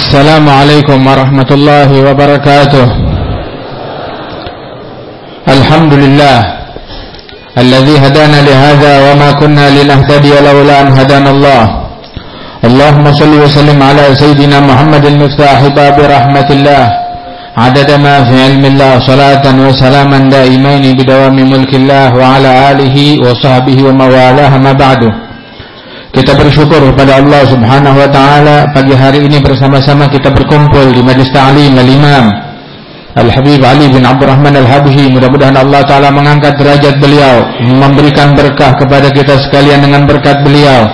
السلام عليكم ورحمة الله وبركاته. الحمد لله الذي هدانا لهذا وما كنا لنهتدي لولا أن هدانا الله. اللهم صل وسلم على سيدنا محمد المفتاح باب رحمة الله. عدد ما في علم الله صلاة وسلاما دائمين بدوام ملك الله وعلى آله وصحبه وموالاه ما بعده Kita bersyukur kepada Allah Subhanahu wa taala pagi hari ini bersama-sama kita berkumpul di majlis ta'lim al-Imam Al-Habib Ali bin Abdurrahman Al-Habsyi. Mudah-mudahan Allah taala mengangkat derajat beliau, memberikan berkah kepada kita sekalian dengan berkat beliau.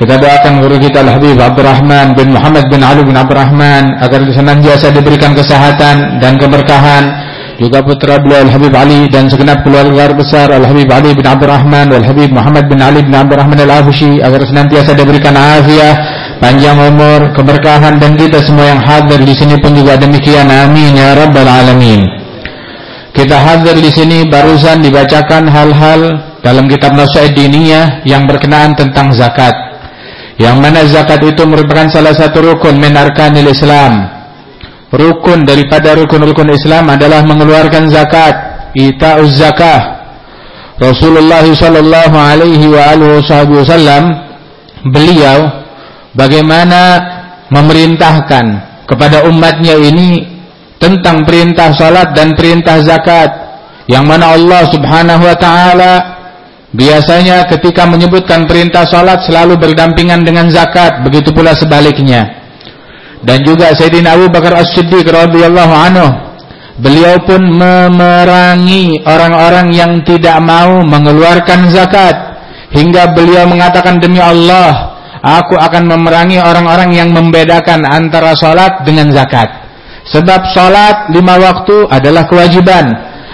Kita doakan guru kita Al-Habib Abdurrahman bin Muhammad bin Ali bin Abdurrahman agar senantiasa diberikan kesehatan dan keberkahan juga putra beliau Al-Habib Ali dan segenap keluarga besar Al-Habib Ali bin Abdul Rahman Al Habib Muhammad bin Ali bin Abdul Rahman Al-Afishi agar senantiasa diberikan afiat, panjang umur, keberkahan dan kita semua yang hadir di sini pun juga demikian. Amin ya rabbal alamin. Kita hadir di sini barusan dibacakan hal-hal dalam kitab Nasihat Diniyah yang berkenaan tentang zakat. Yang mana zakat itu merupakan salah satu rukun min arkanil Islam rukun daripada rukun-rukun Islam adalah mengeluarkan zakat, ita'uz zakah. Rasulullah sallallahu alaihi wa alihi wasallam beliau bagaimana memerintahkan kepada umatnya ini tentang perintah salat dan perintah zakat yang mana Allah Subhanahu wa taala biasanya ketika menyebutkan perintah salat selalu berdampingan dengan zakat begitu pula sebaliknya dan juga Sayyidina Abu Bakar As-Siddiq radhiyallahu anhu beliau pun memerangi orang-orang yang tidak mau mengeluarkan zakat. Hingga beliau mengatakan demi Allah aku akan memerangi orang-orang yang membedakan antara salat dengan zakat. Sebab salat lima waktu adalah kewajiban.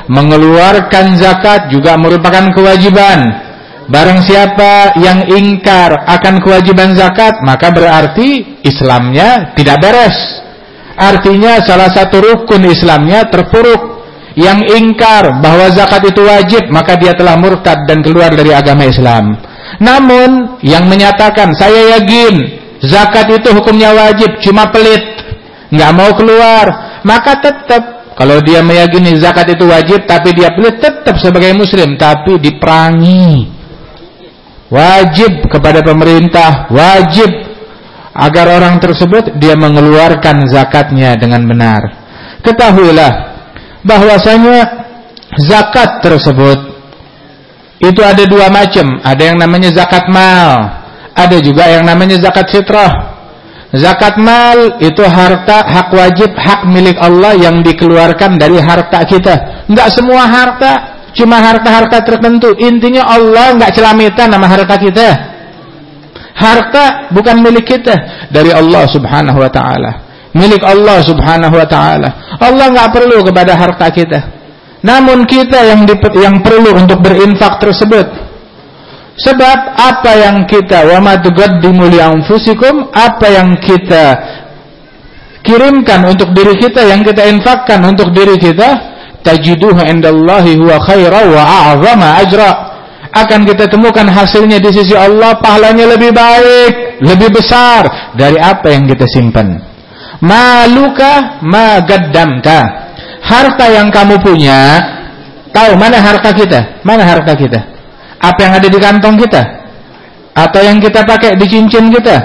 Mengeluarkan zakat juga merupakan kewajiban Barang siapa yang ingkar akan kewajiban zakat, maka berarti Islamnya tidak beres. Artinya salah satu rukun Islamnya terpuruk. Yang ingkar bahwa zakat itu wajib, maka dia telah murtad dan keluar dari agama Islam. Namun, yang menyatakan, saya yakin zakat itu hukumnya wajib, cuma pelit, nggak mau keluar, maka tetap kalau dia meyakini zakat itu wajib, tapi dia pelit tetap sebagai muslim, tapi diperangi wajib kepada pemerintah, wajib agar orang tersebut dia mengeluarkan zakatnya dengan benar. Ketahuilah bahwasanya zakat tersebut itu ada dua macam, ada yang namanya zakat mal, ada juga yang namanya zakat fitrah. Zakat mal itu harta hak wajib, hak milik Allah yang dikeluarkan dari harta kita. Enggak semua harta Cuma harta-harta tertentu. Intinya Allah nggak celamitan nama harta kita. Harta bukan milik kita dari Allah Subhanahu wa taala. Milik Allah Subhanahu wa taala. Allah nggak perlu kepada harta kita. Namun kita yang di, yang perlu untuk berinfak tersebut. Sebab apa yang kita wa ma tuqaddimu li anfusikum, apa yang kita kirimkan untuk diri kita, yang kita infakkan untuk diri kita, tajiduhu indallahi huwa khaira wa a'zama ajra. Akan kita temukan hasilnya di sisi Allah pahalanya lebih baik lebih besar dari apa yang kita simpan. Maluka ma gaddamta. Harta yang kamu punya tahu mana harta kita? Mana harta kita? Apa yang ada di kantong kita? Atau yang kita pakai di cincin kita?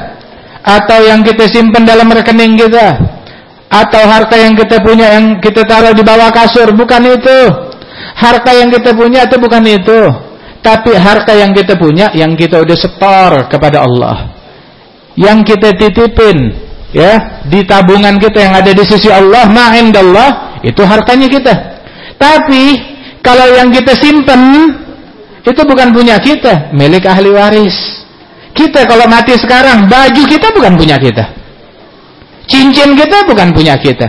Atau yang kita simpan dalam rekening kita atau harta yang kita punya yang kita taruh di bawah kasur bukan itu. Harta yang kita punya itu bukan itu. Tapi harta yang kita punya yang kita udah setor kepada Allah. Yang kita titipin ya di tabungan kita yang ada di sisi Allah ma'indallah itu hartanya kita. Tapi kalau yang kita simpen itu bukan punya kita. Milik ahli waris. Kita kalau mati sekarang baju kita bukan punya kita Cincin kita bukan punya kita.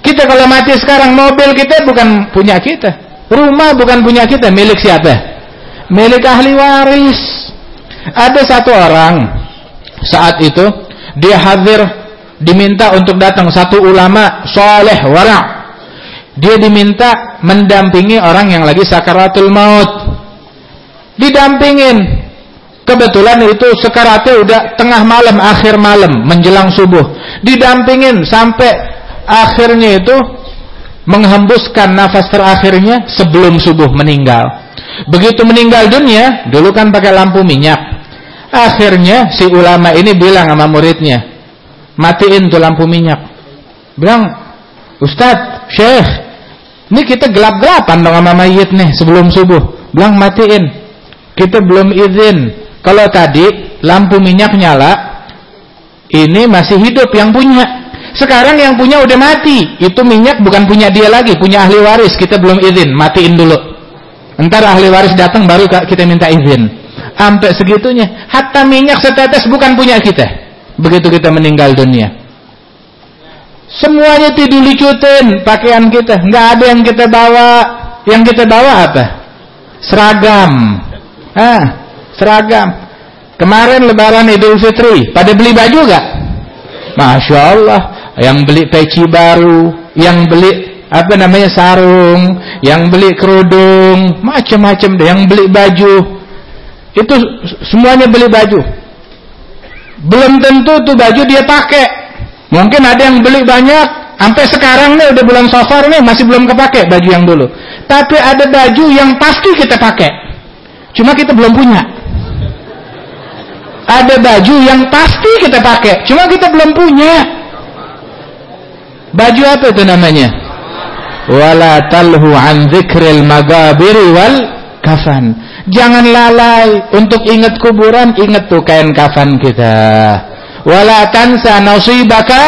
Kita kalau mati sekarang mobil kita bukan punya kita. Rumah bukan punya kita, milik siapa? Milik ahli waris. Ada satu orang saat itu dia hadir diminta untuk datang satu ulama soleh wara. Dia diminta mendampingi orang yang lagi sakaratul maut. Didampingin Kebetulan itu sekaratnya udah tengah malam, akhir malam, menjelang subuh. Didampingin sampai akhirnya itu menghembuskan nafas terakhirnya sebelum subuh meninggal. Begitu meninggal dunia, dulu kan pakai lampu minyak. Akhirnya si ulama ini bilang sama muridnya, matiin tuh lampu minyak. Bilang, Ustadz, Syekh, ini kita gelap-gelapan dong sama mayit nih sebelum subuh. Bilang matiin. Kita belum izin kalau tadi lampu minyak nyala, ini masih hidup yang punya. Sekarang yang punya udah mati. Itu minyak bukan punya dia lagi, punya ahli waris. Kita belum izin, matiin dulu. Entar ahli waris datang baru kita minta izin. Sampai segitunya. Hatta minyak setetes bukan punya kita. Begitu kita meninggal dunia. Semuanya tidur dicutin pakaian kita. Nggak ada yang kita bawa. Yang kita bawa apa? Seragam. Ah, seragam. Kemarin lebaran Idul Fitri, pada beli baju gak? Masya Allah, yang beli peci baru, yang beli apa namanya sarung, yang beli kerudung, macam-macam yang beli baju. Itu semuanya beli baju. Belum tentu tuh baju dia pakai. Mungkin ada yang beli banyak, sampai sekarang nih udah bulan Safar nih masih belum kepake baju yang dulu. Tapi ada baju yang pasti kita pakai. Cuma kita belum punya ada baju yang pasti kita pakai, cuma kita belum punya. Baju apa itu namanya? Wala talhu an dzikril magabiri wal kafan. Jangan lalai untuk ingat kuburan, ingat tuh kain kafan kita. Wala tansa nasibaka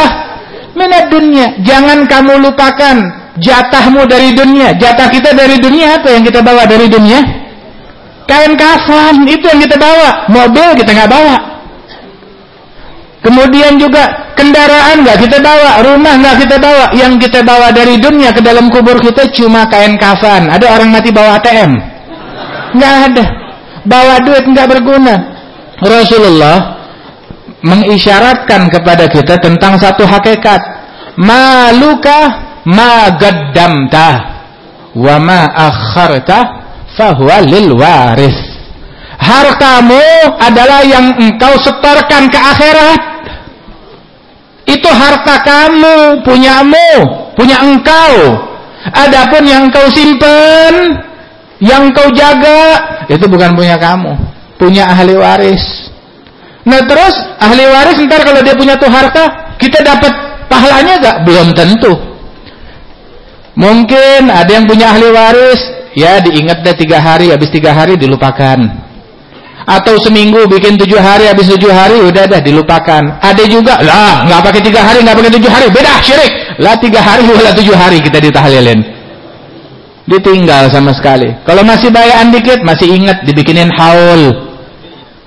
minad dunya. Jangan kamu lupakan jatahmu dari dunia. Jatah kita dari dunia apa yang kita bawa dari dunia? Kain kafan itu yang kita bawa. Mobil kita nggak bawa. Kemudian juga kendaraan nggak kita bawa, rumah nggak kita bawa. Yang kita bawa dari dunia ke dalam kubur kita cuma kain kafan. Ada orang mati bawa ATM? Nggak ada. Bawa duit nggak berguna. Rasulullah mengisyaratkan kepada kita tentang satu hakikat. Maluka ma gaddamta wa ma akharta fahuwa lil waris. Hartamu adalah yang engkau setorkan ke akhirat. Itu harta kamu, punyamu, punya engkau. Adapun yang kau simpan, yang kau jaga, itu bukan punya kamu, punya ahli waris. Nah terus ahli waris ntar kalau dia punya tuh harta, kita dapat pahalanya gak? Belum tentu. Mungkin ada yang punya ahli waris, ya diingat deh tiga hari habis tiga hari dilupakan. Atau seminggu bikin tujuh hari habis tujuh hari udah dah dilupakan. Ada juga lah nggak pakai tiga hari nggak pakai tujuh hari beda syirik. Lah tiga hari wala tujuh hari kita ditahlilin. Ditinggal sama sekali. Kalau masih bayaan dikit masih ingat dibikinin haul.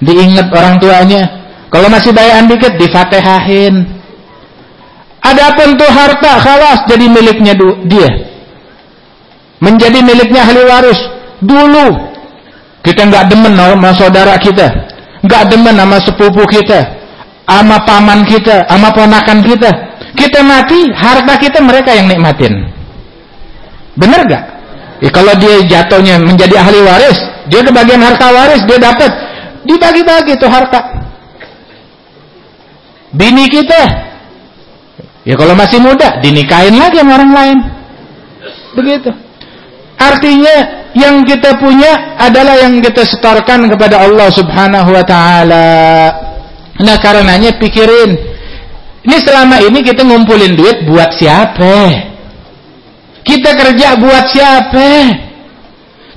Diingat orang tuanya. Kalau masih bayaan dikit difatehahin. Adapun tuh harta khalas jadi miliknya dia menjadi miliknya ahli waris. Dulu kita nggak demen sama saudara kita. Nggak demen sama sepupu kita. Sama paman kita sama ponakan kita. Kita mati harta kita mereka yang nikmatin. Bener gak? Ya, kalau dia jatuhnya menjadi ahli waris dia kebagian harta waris dia dapat. Dibagi-bagi tuh harta. Bini kita. Ya kalau masih muda dinikahin lagi sama orang lain. Begitu Artinya yang kita punya adalah yang kita setorkan kepada Allah Subhanahu wa taala. Nah, karenanya pikirin. Ini selama ini kita ngumpulin duit buat siapa? Kita kerja buat siapa?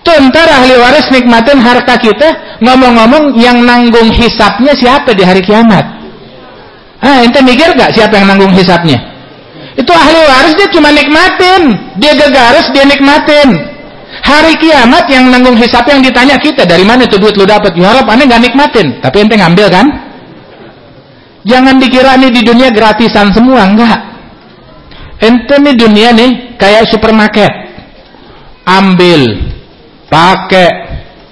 Tuh ntar ahli waris nikmatin harta kita, ngomong-ngomong yang nanggung hisapnya siapa di hari kiamat? Ah, ente mikir gak siapa yang nanggung hisapnya? Itu ahli waris dia cuma nikmatin, dia gegaris dia nikmatin. Hari kiamat yang nanggung hisap yang ditanya kita dari mana tuh duit lu dapat? Ya Rob, aneh nggak nikmatin, tapi ente ngambil kan? Jangan dikira nih di dunia gratisan semua, enggak. Ente nih dunia nih kayak supermarket. Ambil, pakai,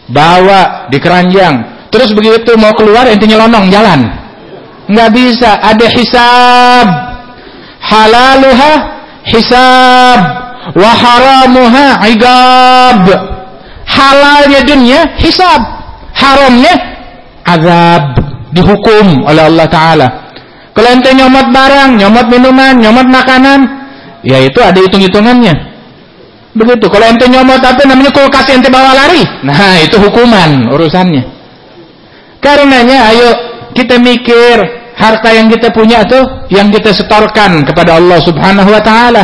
bawa di keranjang. Terus begitu mau keluar ente nyelonong jalan. Enggak bisa, ada hisab. Halaluha hisab wa haramuha igab halalnya dunia hisab haramnya azab, dihukum oleh Allah Ta'ala. Kalau ente nyomot barang, nyomot minuman, nyomot makanan, ya itu ada hitung-hitungannya. Begitu. Kalau ente nyomot apa namanya kulkas ente bawa lari, nah itu hukuman urusannya. Karenanya ayo kita mikir harta yang kita punya tuh yang kita setorkan kepada Allah Subhanahu wa taala.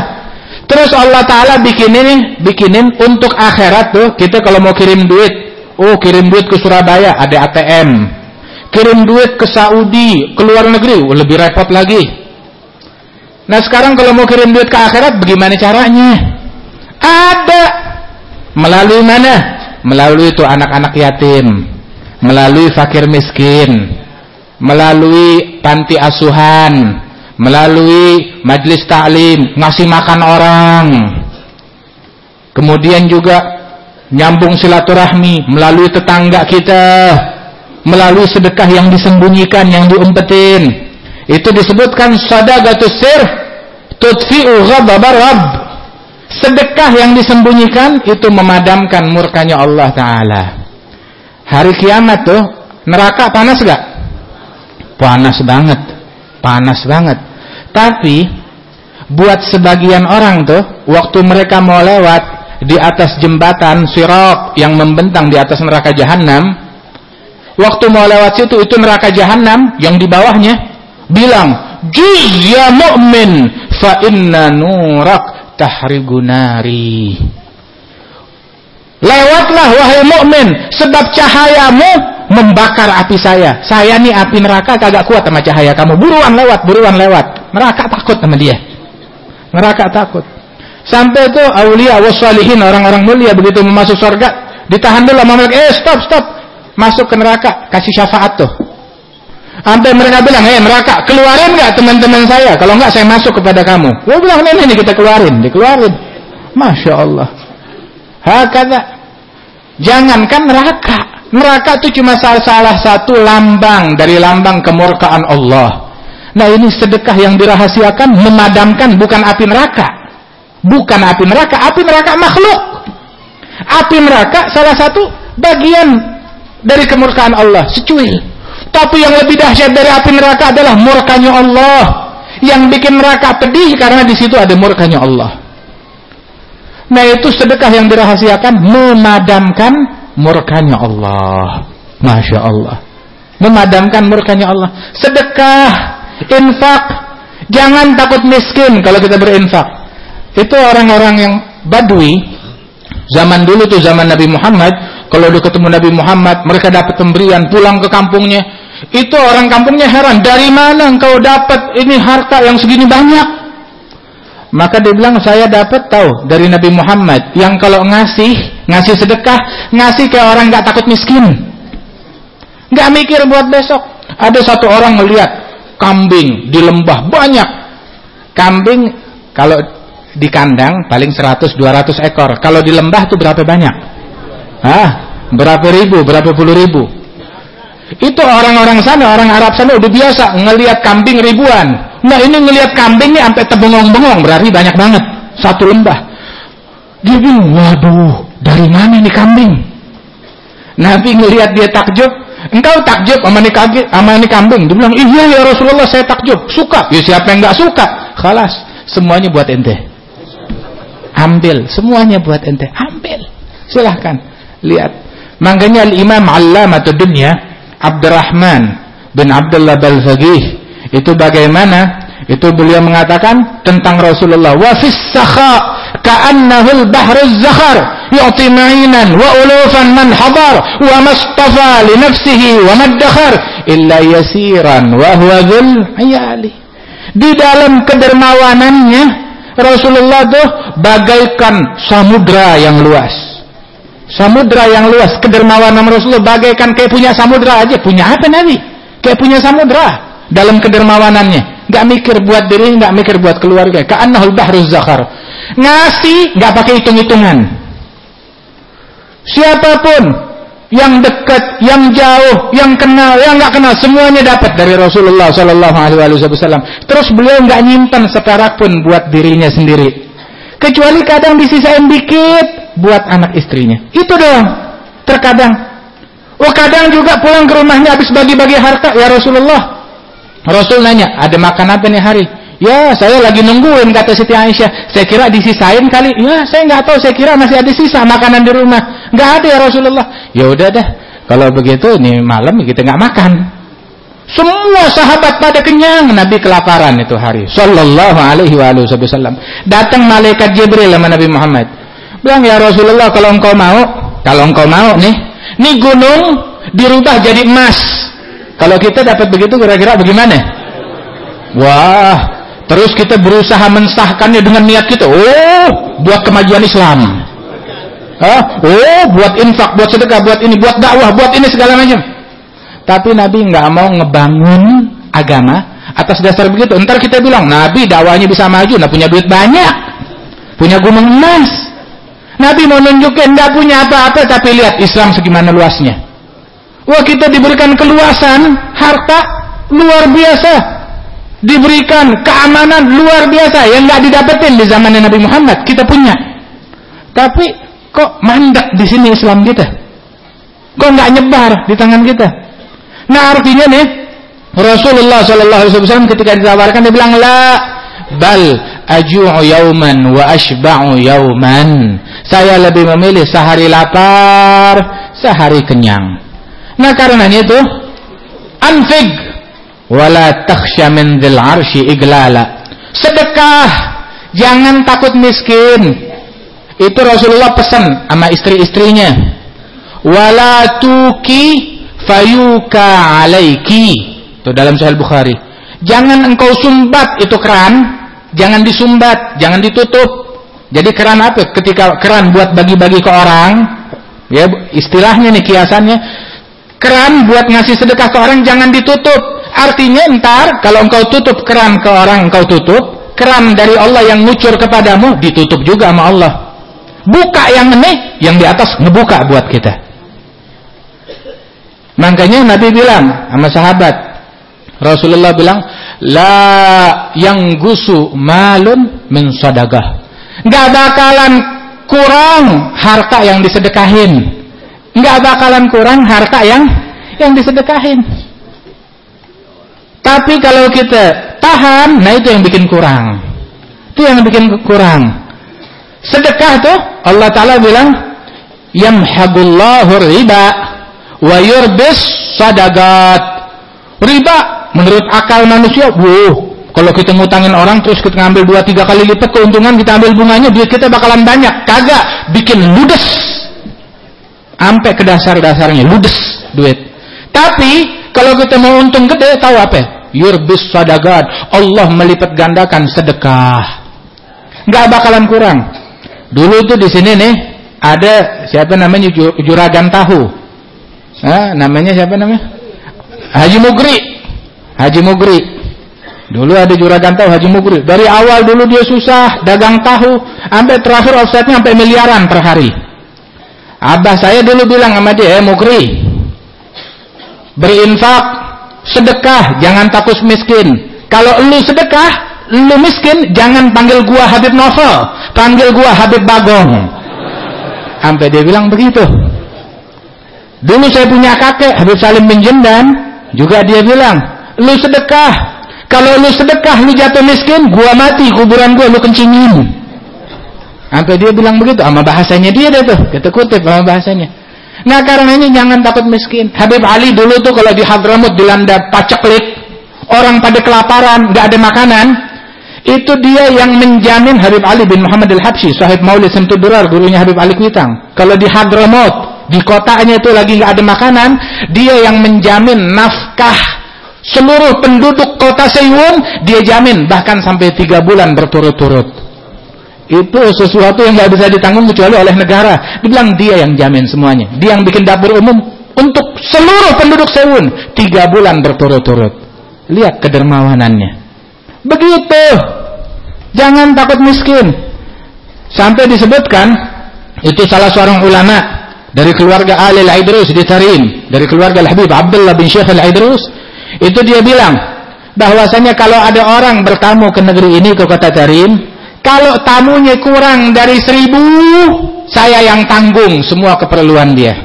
Terus Allah taala bikin ini, bikinin untuk akhirat tuh kita kalau mau kirim duit, oh kirim duit ke Surabaya ada ATM kirim duit ke Saudi, ke luar negeri, oh, lebih repot lagi. Nah sekarang kalau mau kirim duit ke akhirat, bagaimana caranya? Ada. Melalui mana? Melalui itu anak-anak yatim. Melalui fakir miskin. Melalui panti asuhan. Melalui majlis taklim. Ngasih makan orang. Kemudian juga nyambung silaturahmi melalui tetangga kita melalui sedekah yang disembunyikan, yang diumpetin. Itu disebutkan sadaqatus sir tudfi'u ghadabar. Sedekah yang disembunyikan itu memadamkan murkanya Allah taala. Hari kiamat tuh neraka panas gak? Panas banget. Panas banget. Tapi buat sebagian orang tuh waktu mereka mau lewat di atas jembatan sirat yang membentang di atas neraka jahanam waktu mau lewat situ itu neraka jahanam yang di bawahnya bilang juz ya mu'min fa inna nurak tahrigunari lewatlah wahai mukmin sebab cahayamu membakar api saya. Saya nih api neraka kagak kuat sama cahaya kamu. Buruan lewat buruan lewat neraka takut sama dia neraka takut sampai itu aulia wassalihin orang-orang mulia begitu masuk surga ditahan dulu sama mereka eh stop stop masuk ke neraka, kasih syafaat tuh. Sampai mereka bilang, eh neraka, keluarin nggak teman-teman saya? Kalau nggak saya masuk kepada kamu. Gue bilang, ini, ini kita keluarin, dikeluarin. Masya Allah. Hakada. Jangankan neraka. Neraka itu cuma salah, salah satu lambang dari lambang kemurkaan Allah. Nah ini sedekah yang dirahasiakan memadamkan bukan api neraka. Bukan api neraka, api neraka makhluk. Api neraka salah satu bagian dari kemurkaan Allah, secuil. Tapi yang lebih dahsyat dari api neraka adalah murkanya Allah. Yang bikin neraka pedih karena di situ ada murkanya Allah. Nah itu sedekah yang dirahasiakan memadamkan murkanya Allah. Masya Allah. Memadamkan murkanya Allah. Sedekah, infak. Jangan takut miskin kalau kita berinfak. Itu orang-orang yang badui. Zaman dulu tuh zaman Nabi Muhammad kalau udah ketemu Nabi Muhammad, mereka dapat pemberian pulang ke kampungnya. Itu orang kampungnya heran, dari mana engkau dapat ini harta yang segini banyak? Maka dia bilang, saya dapat tahu dari Nabi Muhammad yang kalau ngasih, ngasih sedekah, ngasih ke orang nggak takut miskin. Nggak mikir buat besok. Ada satu orang melihat kambing di lembah banyak. Kambing kalau di kandang paling 100 200 ekor. Kalau di lembah tuh berapa banyak? Hah? Berapa ribu, berapa puluh ribu? Itu orang-orang sana, orang Arab sana udah biasa ngelihat kambing ribuan. Nah ini ngelihat kambing ini sampai terbengong-bengong, berarti banyak banget. Satu lembah. Dia bilang, waduh, dari mana ini kambing? Nabi ngelihat dia takjub, engkau takjub sama ini kambing, sama kambing. Dia bilang, iya ya Rasulullah saya takjub, suka. Ya siapa yang nggak suka? Khalas, semuanya buat ente. Ambil, semuanya buat ente. Ambil, silahkan. Lihat. Makanya Al-Imam Allamatul Dunya Abdurrahman bin Abdullah Balfagih itu bagaimana? Itu beliau mengatakan tentang Rasulullah wa fis sakha ka'annahu al-bahru az-zakhar hadar wa mastafa li nafsihi wa maddakhar illa yasiran wa huwa dhul ayali di dalam kedermawanannya Rasulullah tuh bagaikan samudra yang luas Samudra yang luas, kedermawanan Rasulullah bagaikan kayak punya samudra aja. Punya apa Nabi? Kayak punya samudra dalam kedermawanannya. Gak mikir buat diri, gak mikir buat keluarga. Ka'annahul bahruz zakhar. Ngasih gak pakai hitung-hitungan. Siapa pun yang dekat, yang jauh, yang kenal, yang nggak kenal, semuanya dapat dari Rasulullah Shallallahu Alaihi Wasallam. Terus beliau nggak nyimpan seperak pun buat dirinya sendiri. Kecuali kadang disisain dikit buat anak istrinya. Itu doang. Terkadang Oh kadang juga pulang ke rumahnya habis bagi-bagi harta ya Rasulullah. Rasul nanya, ada makan apa nih hari? Ya, saya lagi nungguin kata Siti Aisyah. Saya kira disisain kali. Ya, saya nggak tahu. Saya kira masih ada sisa makanan di rumah. Nggak ada ya Rasulullah. Ya udah dah. Kalau begitu nih malam kita nggak makan. Semua sahabat pada kenyang, Nabi kelaparan itu hari. Sallallahu alaihi wasallam. Datang malaikat Jibril sama Nabi Muhammad. Bilang ya Rasulullah kalau engkau mau, kalau engkau mau nih, nih gunung dirubah jadi emas. Kalau kita dapat begitu kira-kira bagaimana? Wah, terus kita berusaha mensahkannya dengan niat kita. Oh, buat kemajuan Islam. Hah? Oh, buat infak, buat sedekah, buat ini, buat dakwah, buat ini segala macam. Tapi Nabi nggak mau ngebangun agama atas dasar begitu. Ntar kita bilang Nabi dakwahnya bisa maju, nah punya duit banyak, punya gunung emas. Nabi mau nunjukin nggak punya apa-apa tapi lihat Islam segimana luasnya. Wah kita diberikan keluasan harta luar biasa, diberikan keamanan luar biasa yang nggak didapetin di zaman Nabi Muhammad kita punya. Tapi kok mandek di sini Islam kita? Kok nggak nyebar di tangan kita? Nah artinya nih Rasulullah Shallallahu Alaihi Wasallam ketika ditawarkan dia bilang la bal aju'u yauman wa ashba'u yauman. Saya lebih memilih sehari lapar, sehari kenyang. Nah karenanya itu anfig wala takhsha min dzil arsy iglala. Sedekah, jangan takut miskin. Itu Rasulullah pesan sama istri-istrinya. Wala tuki fayuka alaiki. Itu dalam Sahih Bukhari. Jangan engkau sumbat itu keran jangan disumbat, jangan ditutup. Jadi keran apa? Ketika keran buat bagi-bagi ke orang, ya istilahnya nih kiasannya, keran buat ngasih sedekah ke orang jangan ditutup. Artinya entar kalau engkau tutup keran ke orang engkau tutup, keran dari Allah yang ngucur kepadamu ditutup juga sama Allah. Buka yang ini, yang di atas ngebuka buat kita. Makanya Nabi bilang sama sahabat, Rasulullah bilang, la yang gusu malun min sadagah. Enggak bakalan kurang harta yang disedekahin. Enggak bakalan kurang harta yang yang disedekahin. Tapi kalau kita tahan, nah itu yang bikin kurang. Itu yang bikin kurang. Sedekah tuh Allah Taala bilang yamhaqullahu riba wa yurbis sadagat. Riba menurut akal manusia, wuh, kalau kita ngutangin orang terus kita ngambil dua tiga kali lipat keuntungan kita ambil bunganya duit kita bakalan banyak. Kagak, bikin ludes. Sampai ke dasar-dasarnya ludes duit. Tapi kalau kita mau untung gede tahu apa? Yurbis sadagat. Allah melipat gandakan sedekah. Nggak bakalan kurang. Dulu tuh di sini nih ada siapa namanya juragan tahu. Nah, namanya siapa namanya? Haji Mugri. Haji Mugri. Dulu ada juragan tahu Haji Mugri. Dari awal dulu dia susah dagang tahu, sampai terakhir offsetnya sampai miliaran per hari. Abah saya dulu bilang sama dia, eh Mugri, berinfak, sedekah, jangan takut miskin. Kalau lu sedekah, lu miskin, jangan panggil gua Habib Novel, panggil gua Habib Bagong. Sampai dia bilang begitu. Dulu saya punya kakek Habib Salim bin Jendan, juga dia bilang, lu sedekah. Kalau lu sedekah, lu jatuh miskin, gua mati, kuburan gua lu kencingin. Sampai dia bilang begitu, sama bahasanya dia deh tuh, kita kutip sama bahasanya. Nah karenanya jangan takut miskin. Habib Ali dulu tuh kalau di Hadramut dilanda paceklik, orang pada kelaparan, nggak ada makanan, itu dia yang menjamin Habib Ali bin Muhammad al-Habsyi, sahib Maulid Semtudurar, gurunya Habib Ali Kuitang. Kalau di Hadramut, di kotanya itu lagi nggak ada makanan, dia yang menjamin nafkah Seluruh penduduk kota Seiwon dia jamin bahkan sampai tiga bulan berturut-turut. Itu sesuatu yang nggak bisa ditanggung kecuali oleh negara. Dibilang dia yang jamin semuanya. Dia yang bikin dapur umum untuk seluruh penduduk Seiwon tiga bulan berturut-turut. Lihat kedermawanannya. Begitu. Jangan takut miskin. Sampai disebutkan itu salah seorang ulama dari keluarga Ali Al-Idrus di dari keluarga Al-Habib Abdullah bin Syekh Al-Idrus itu dia bilang bahwasanya kalau ada orang bertamu ke negeri ini ke kota Tarim, kalau tamunya kurang dari seribu, saya yang tanggung semua keperluan dia.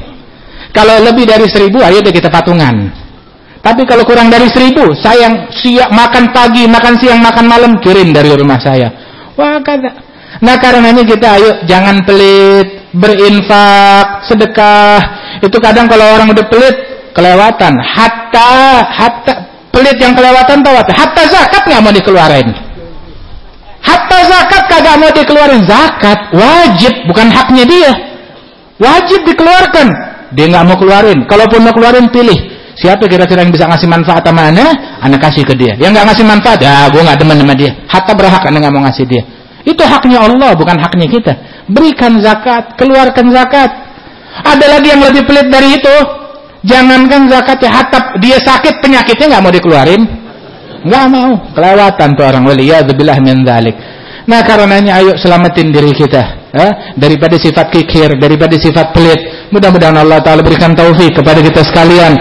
Kalau lebih dari seribu, ayo deh kita patungan. Tapi kalau kurang dari seribu, sayang siap makan pagi, makan siang, makan malam, kirim dari rumah saya. Wah kata. Nah karenanya kita ayo jangan pelit, berinfak, sedekah. Itu kadang kalau orang udah pelit, kelewatan. Hatta, hatta pelit yang kelewatan tahu Hatta zakat nggak mau dikeluarin. Hatta zakat kagak mau dikeluarin. Zakat wajib, bukan haknya dia. Wajib dikeluarkan. Dia nggak mau keluarin. Kalaupun mau keluarin, pilih. Siapa kira-kira yang bisa ngasih manfaat sama anda? Anda kasih ke dia. Yang nggak ngasih manfaat, ya gue nggak demen sama dia. Hatta berhak anda nggak mau ngasih dia. Itu haknya Allah, bukan haknya kita. Berikan zakat, keluarkan zakat. Ada lagi yang lebih pelit dari itu. Jangankan zakat ya, hatta dia sakit penyakitnya nggak mau dikeluarin. Nggak mau. Kelewatan tuh orang wali. Ya min dzalik. Nah karenanya ayo selamatin diri kita eh, daripada sifat kikir, daripada sifat pelit. Mudah-mudahan Allah Taala berikan taufik kepada kita sekalian.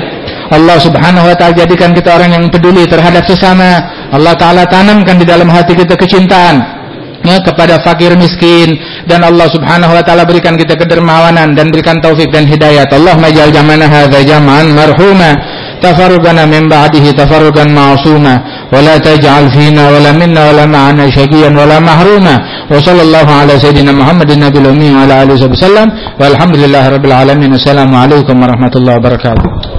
Allah Subhanahu Wa Taala jadikan kita orang yang peduli terhadap sesama. Allah Taala tanamkan di dalam hati kita kecintaan ya, kepada fakir miskin dan Allah Subhanahu wa taala berikan kita kedermawanan dan berikan taufik dan hidayat. Allah majal jamana hadza jam'an marhuma tafarrugana min ba'dihi tafarrugan ma'suma ولا تجعل فينا ولا منا ولا معنا شقيا ولا محروما. وصلى الله على سيدنا محمد النبي الأمي وعلى آله وسلم. والحمد لله رب العالمين. السلام عليكم ورحمة الله وبركاته.